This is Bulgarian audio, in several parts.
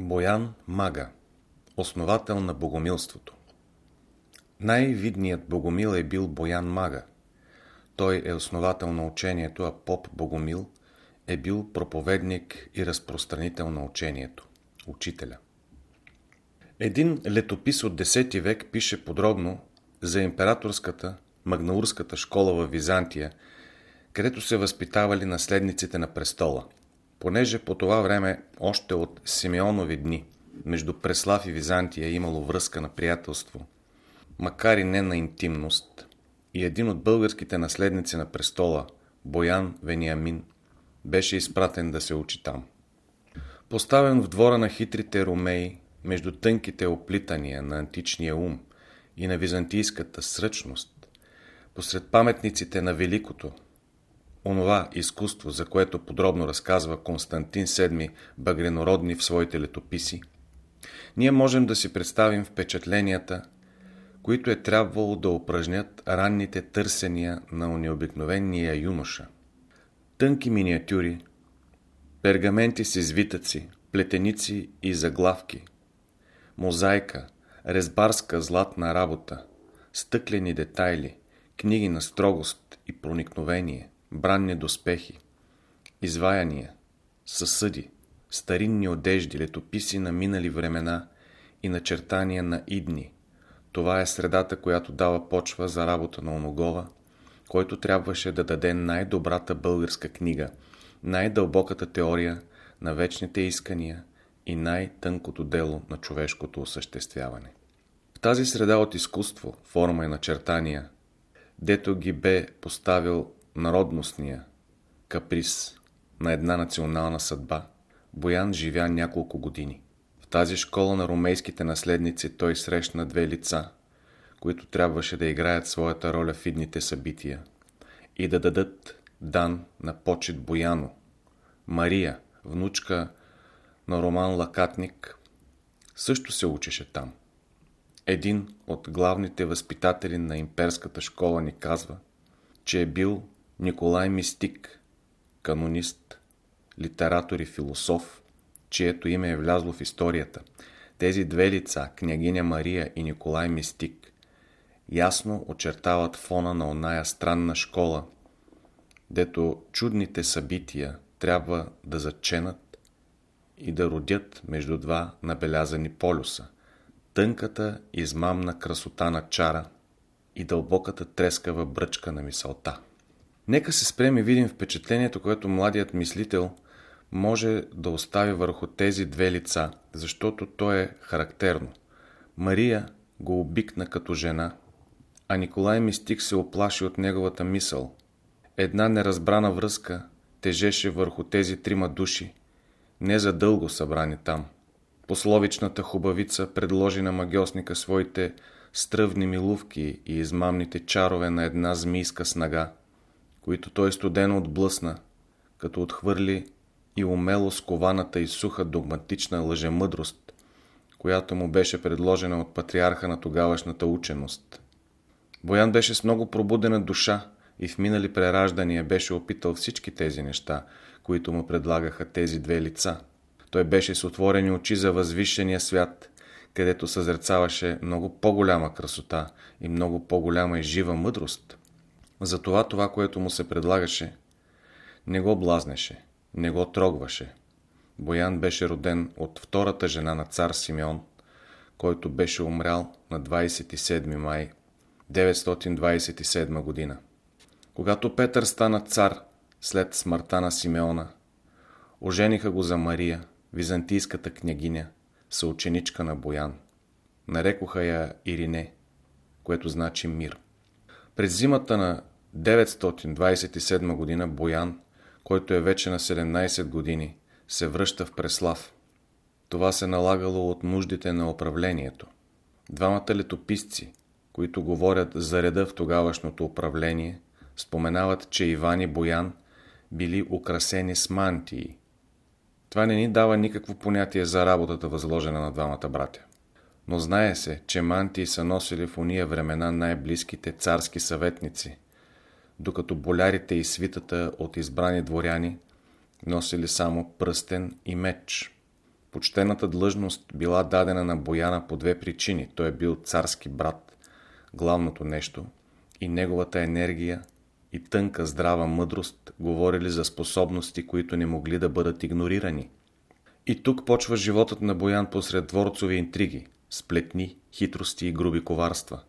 Боян Мага Основател на богомилството Най-видният богомил е бил Боян Мага. Той е основател на учението, а поп Богомил е бил проповедник и разпространител на учението, учителя. Един летопис от 10 век пише подробно за императорската Магнаурската школа в Византия, където се възпитавали наследниците на престола – Понеже по това време, още от Симеонови дни, между Преслав и Византия е имало връзка на приятелство, макар и не на интимност, и един от българските наследници на престола, Боян Вениамин, беше изпратен да се учи там. Поставен в двора на хитрите ромеи, между тънките оплитания на античния ум и на византийската сръчност, посред паметниците на Великото, онова изкуство, за което подробно разказва Константин VII Багренородни в своите летописи, ние можем да си представим впечатленията, които е трябвало да упражнят ранните търсения на необикновения юноша. Тънки миниатюри, пергаменти с извитъци, плетеници и заглавки, мозайка, резбарска златна работа, стъклени детайли, книги на строгост и проникновение – бранни доспехи, изваяния, съсъди, старинни одежди, летописи на минали времена и начертания на идни. Това е средата, която дава почва за работа на Оногова, който трябваше да даде най-добрата българска книга, най-дълбоката теория на вечните искания и най-тънкото дело на човешкото осъществяване. В тази среда от изкуство, форма и начертания, дето ги бе поставил народностния каприз на една национална съдба, Боян живя няколко години. В тази школа на ромейските наследници той срещна две лица, които трябваше да играят своята роля в идните събития и да дадат дан на почет Бояно. Мария, внучка на Роман Лакатник, също се учеше там. Един от главните възпитатели на имперската школа ни казва, че е бил Николай Мистик, канонист, литератор и философ, чието име е влязло в историята. Тези две лица, княгиня Мария и Николай Мистик, ясно очертават фона на оная странна школа, дето чудните събития трябва да заченат и да родят между два набелязани полюса – тънката измамна красота на чара и дълбоката трескава бръчка на мисълта. Нека се спрем и видим впечатлението, което младият мислител може да остави върху тези две лица, защото то е характерно. Мария го обикна като жена, а Николай Мистик се оплаши от неговата мисъл. Една неразбрана връзка тежеше върху тези трима души, не за дълго събрани там. Пословичната хубавица предложи на магиосника своите стръвни милувки и измамните чарове на една змийска снага които той студено отблъсна, като отхвърли и умело скованата и суха догматична лъжемъдрост, която му беше предложена от патриарха на тогавашната ученост. Боян беше с много пробудена душа и в минали прераждания беше опитал всички тези неща, които му предлагаха тези две лица. Той беше с отворени очи за възвишения свят, където съзерцаваше много по-голяма красота и много по-голяма и жива мъдрост. Затова това, което му се предлагаше, не го блазнеше, не го трогваше. Боян беше роден от втората жена на цар Симеон, който беше умрял на 27 май 927 година. Когато Петър стана цар след смъртта на Симеона, ожениха го за Мария, византийската княгиня, съученичка на Боян. Нарекоха я Ирине, което значи мир. През зимата на 927 година Боян, който е вече на 17 години, се връща в Преслав. Това се налагало от нуждите на управлението. Двамата летописци, които говорят за реда в тогавашното управление, споменават, че Иван и Боян били украсени с мантии. Това не ни дава никакво понятие за работата, възложена на двамата братя. Но знае се, че мантии са носили в уния времена най-близките царски съветници – докато болярите и свитата от избрани дворяни носили само пръстен и меч. Почтената длъжност била дадена на Бояна по две причини. Той е бил царски брат, главното нещо, и неговата енергия и тънка здрава мъдрост говорили за способности, които не могли да бъдат игнорирани. И тук почва животът на Боян посред дворцови интриги, сплетни, хитрости и груби коварства.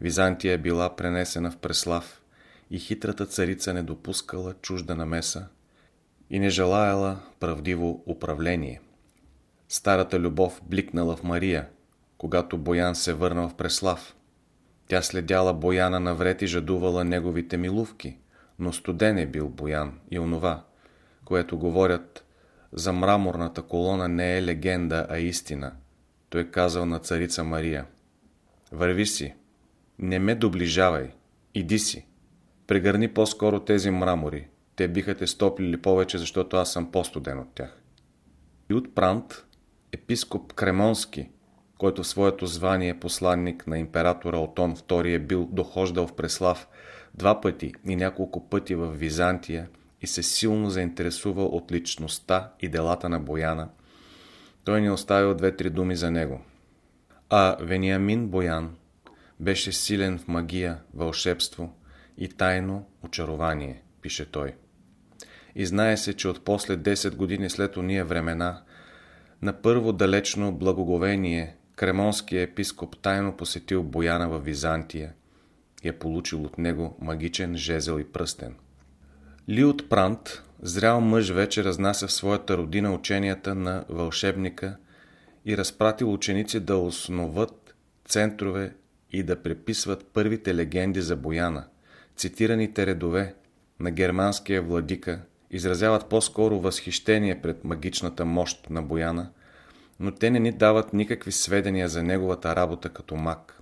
Византия била пренесена в Преслав и хитрата царица не допускала чужда намеса и не желаяла правдиво управление. Старата любов бликнала в Мария, когато Боян се върнал в Преслав. Тя следяла Бояна навред и жадувала неговите милувки, но студен е бил Боян и онова, което говорят за мраморната колона не е легенда, а истина. Той казал на царица Мария. Върви си, не ме доближавай, иди си. Прегърни по-скоро тези мрамори. Те биха те стоплили повече, защото аз съм по-студен от тях. От Прант, епископ Кремонски, който в своето звание посланник на императора Отон II е бил дохождал в Преслав два пъти и няколко пъти в Византия и се силно заинтересува от личността и делата на Бояна, той ни оставил две-три думи за него. А Вениамин Боян беше силен в магия, вълшебство и тайно очарование, пише той. И знае се, че от после 10 години след уния времена, на първо далечно благоговение, кремонският епископ тайно посетил Бояна в Византия и е получил от него магичен жезел и пръстен. Ли от Прант, зрял мъж вече разнася в своята родина ученията на вълшебника и разпратил ученици да основат центрове и да преписват първите легенди за Бояна. Цитираните редове на германския владика изразяват по-скоро възхищение пред магичната мощ на Бояна, но те не ни дават никакви сведения за неговата работа като маг.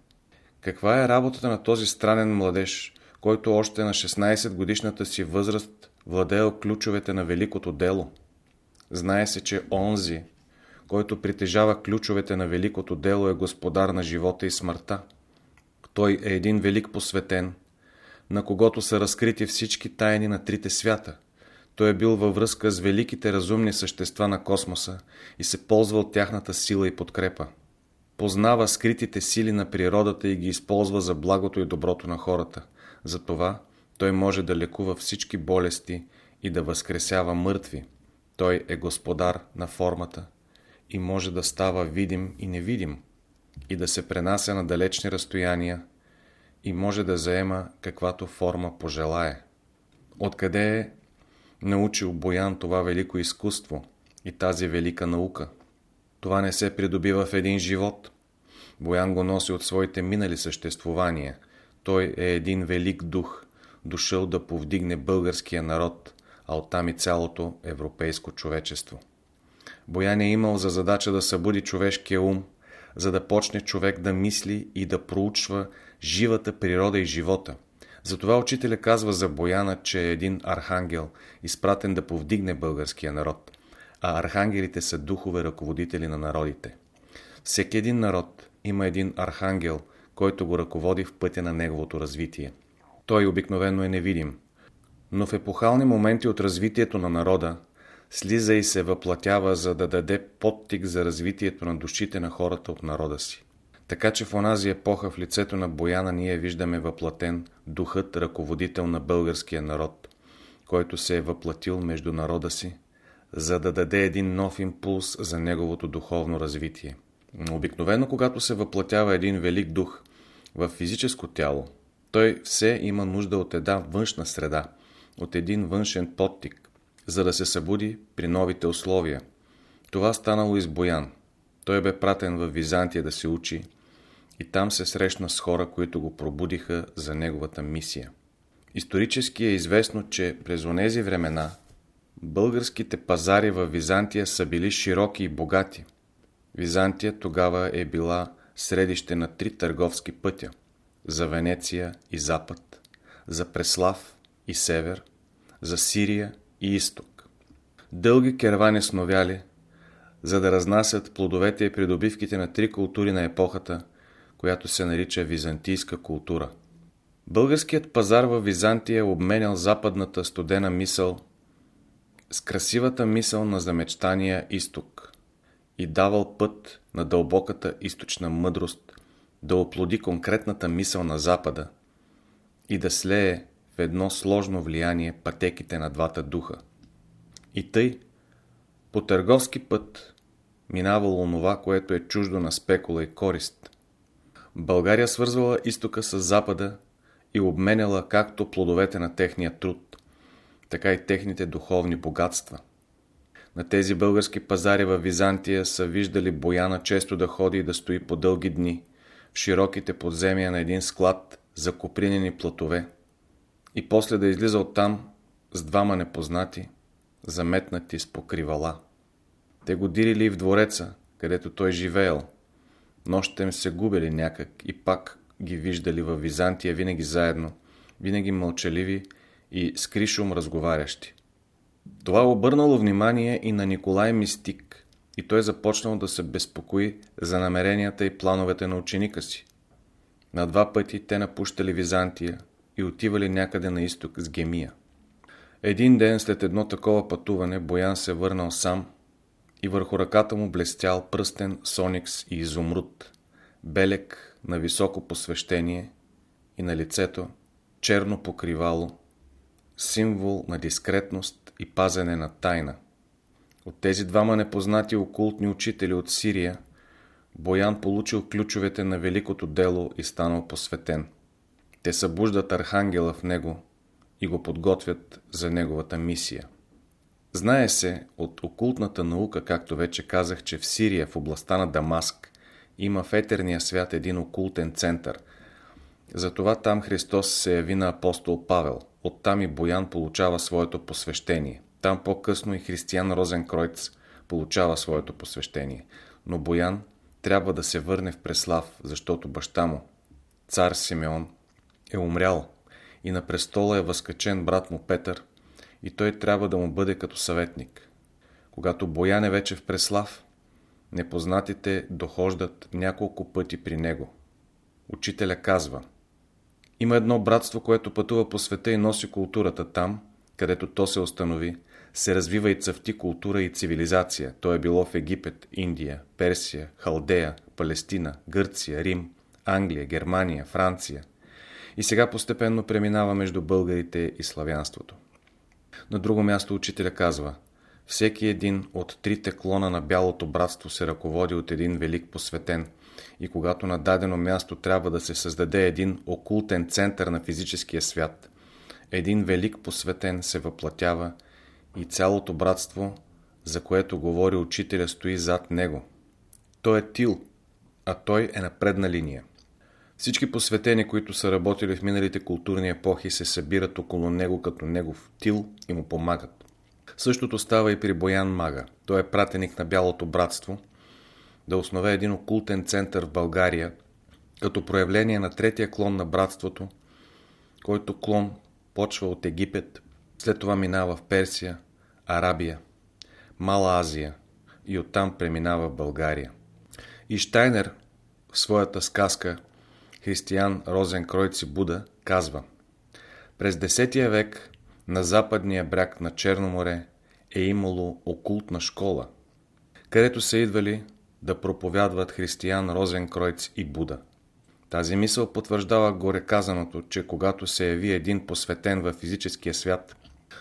Каква е работата на този странен младеж, който още на 16 годишната си възраст владеел ключовете на великото дело? Знае се, че онзи, който притежава ключовете на великото дело е господар на живота и смъртта. Той е един велик посветен, на когото са разкрити всички тайни на трите свята. Той е бил във връзка с великите разумни същества на космоса и се ползва от тяхната сила и подкрепа. Познава скритите сили на природата и ги използва за благото и доброто на хората. Затова той може да лекува всички болести и да възкресява мъртви. Той е господар на формата и може да става видим и невидим и да се пренася на далечни разстояния и може да заема каквато форма пожелае. Откъде е научил Боян това велико изкуство и тази велика наука? Това не се придобива в един живот. Боян го носи от своите минали съществувания. Той е един велик дух, дошъл да повдигне българския народ, а оттам и цялото европейско човечество. Боян е имал за задача да събуди човешкия ум, за да почне човек да мисли и да проучва живата природа и живота. Затова учителя казва за Бояна, че е един архангел, изпратен да повдигне българския народ, а архангелите са духове ръководители на народите. Всеки един народ има един архангел, който го ръководи в пътя на неговото развитие. Той обикновено е невидим, но в епохални моменти от развитието на народа слиза и се въплатява, за да даде подтик за развитието на душите на хората от народа си. Така че в онази епоха в лицето на Бояна ние виждаме въплатен духът ръководител на българския народ, който се е въплатил между народа си, за да даде един нов импулс за неговото духовно развитие. Обикновено, когато се въплатява един велик дух в физическо тяло, той все има нужда от една външна среда, от един външен подтик, за да се събуди при новите условия. Това станало и с Боян. Той бе пратен в Византия да се учи и там се срещна с хора, които го пробудиха за неговата мисия. Исторически е известно, че през онези времена българските пазари в Византия са били широки и богати. Византия тогава е била средище на три търговски пътя – за Венеция и Запад, за Преслав и Север, за Сирия и изток. Дълги кервани сновяли, за да разнасят плодовете и придобивките на три култури на епохата, която се нарича византийска култура. Българският пазар в Византия е обменял западната студена мисъл с красивата мисъл на замечтания изток. и давал път на дълбоката източна мъдрост да оплоди конкретната мисъл на Запада и да слее в едно сложно влияние пътеките на двата духа. И тъй, по търговски път, минавало онова, което е чуждо на спекула и корист. България свързвала изтока с Запада и обменяла както плодовете на техния труд, така и техните духовни богатства. На тези български пазари в Византия са виждали Бояна често да ходи и да стои по дълги дни в широките подземия на един склад за копринени платове и после да излиза оттам с двама непознати, заметнати с покривала. Те го дирили в двореца, където той живеел. Нощем се губили някак и пак ги виждали във Византия винаги заедно, винаги мълчаливи и с кришум разговарящи. Това обърнало внимание и на Николай Мистик и той започнал да се безпокои за намеренията и плановете на ученика си. На два пъти те напущали Византия и отивали някъде на изток с Гемия. Един ден след едно такова пътуване Боян се върнал сам и върху ръката му блестял пръстен, соникс и изумруд, белек на високо посвещение и на лицето черно покривало, символ на дискретност и пазене на тайна. От тези двама непознати окултни учители от Сирия, Боян получил ключовете на великото дело и станал посветен. Те събуждат архангела в него и го подготвят за неговата мисия. Знае се от окултната наука, както вече казах, че в Сирия, в областта на Дамаск, има в етерния свят един окултен център. Затова там Христос се яви на апостол Павел. Оттам и Боян получава своето посвещение. Там по-късно и християн Розенкройц получава своето посвещение. Но Боян трябва да се върне в Преслав, защото баща му, цар Симеон, е умрял и на престола е възкачен брат му Петър и той трябва да му бъде като съветник. Когато Боян е вече в Преслав, непознатите дохождат няколко пъти при него. Учителя казва Има едно братство, което пътува по света и носи културата там, където то се установи, се развива и цъфти култура и цивилизация. То е било в Египет, Индия, Персия, Халдея, Палестина, Гърция, Рим, Англия, Германия, Франция. И сега постепенно преминава между българите и славянството. На друго място учителя казва Всеки един от трите клона на Бялото братство се ръководи от един велик посветен и когато на дадено място трябва да се създаде един окултен център на физическия свят, един велик посветен се въплатява и цялото братство, за което говори учителя, стои зад него. Той е тил, а той е на предна линия. Всички посветени, които са работили в миналите културни епохи, се събират около него като негов тил и му помагат. Същото става и при Боян Мага. Той е пратеник на Бялото братство да основе един окултен център в България, като проявление на третия клон на братството, който клон почва от Египет, след това минава в Персия, Арабия, Мала Азия и оттам преминава в България. И Штайнер в своята сказка Християн Розенкройци Буда казва През 10 век на западния бряг на Черно море е имало окултна школа, където са идвали да проповядват християн Розенкройц и Буда. Тази мисъл потвърждава горе казаното, че когато се яви един посветен във физическия свят,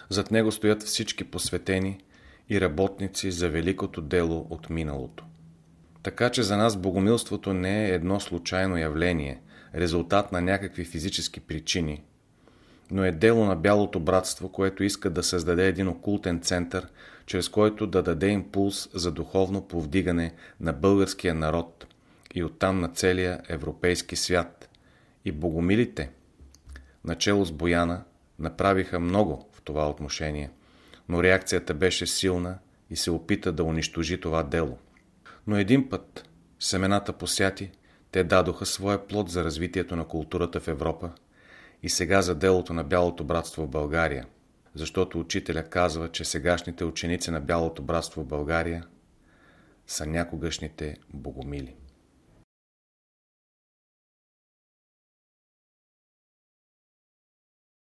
зад него стоят всички посветени и работници за великото дело от миналото. Така че за нас богомилството не е едно случайно явление, резултат на някакви физически причини, но е дело на Бялото братство, което иска да създаде един окултен център, чрез който да даде импулс за духовно повдигане на българския народ и оттам на целия европейски свят. И богомилите, начало с Бояна, направиха много в това отношение, но реакцията беше силна и се опита да унищожи това дело. Но един път семената посяти, те дадоха своя плод за развитието на културата в Европа и сега за делото на Бялото братство в България, защото учителя казва, че сегашните ученици на Бялото братство в България са някогашните богомили.